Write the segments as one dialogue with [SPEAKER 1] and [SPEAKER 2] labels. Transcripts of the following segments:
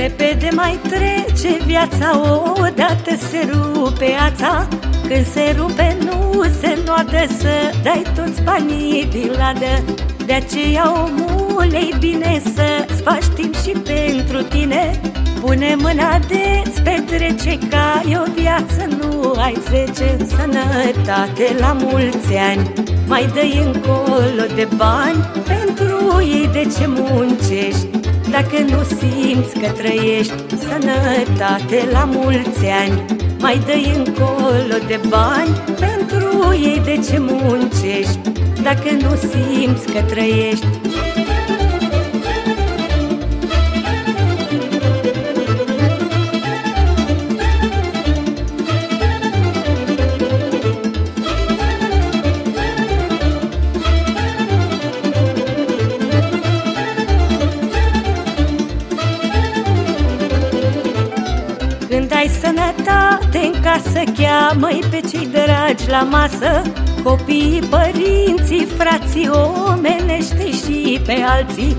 [SPEAKER 1] Repede mai trece viața, odată se rupe ața. Când se rupe nu se noadă să dai toți banii din ladă. De aceea omule bine să-ți faci timp și pentru tine. Pune mâna de-ți petrece ca e o viață, nu ai zece. Sănătate la mulți ani, mai dă încolo de bani. Pentru ei de ce muncești dacă nu simți că trăiești Sănătate la mulți ani Mai dă încolo de bani Pentru ei de ce muncești? Dacă nu simți că trăiești ai sănătate în casă Cheamă-i pe cei dragi la masă. Copiii, părinții, frații Omenește și pe alții.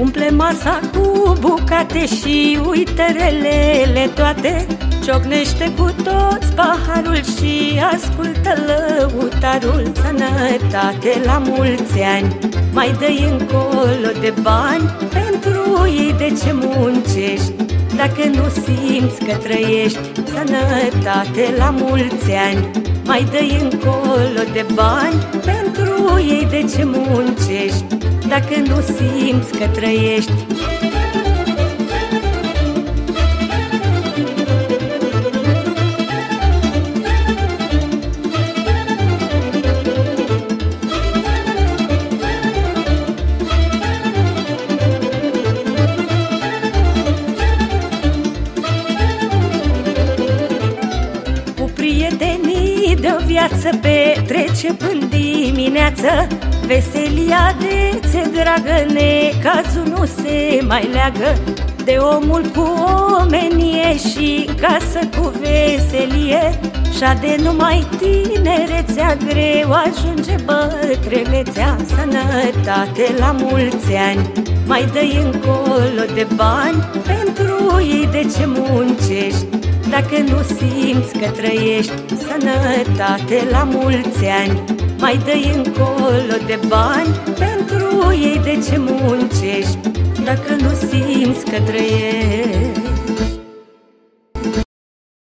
[SPEAKER 1] Umple masa cu bucate și uite relele toate. Ciocnește cu toți paharul și ascultă lăutarul. Sănătate la mulți ani, mai dă încolo de bani. Pentru ei de ce muncești dacă nu simți că trăiești Sănătate la mulți ani Mai dă încolo de bani Pentru ei de ce muncești. Dacă nu simți că trăiești viață petrece până dimineață. Veselia de ți dragă, necazul nu se mai leagă. De omul cu omenie și casă cu veselie Și de numai tinerețea greu ajunge bătrânețea Sănătate la mulți ani, mai dă încolo de bani Pentru ei de ce muncești dacă nu simți că trăiești Sănătate la mulți ani Mai dă încolo de bani Pentru ei de ce muncești. Dacă nu simți că trăiești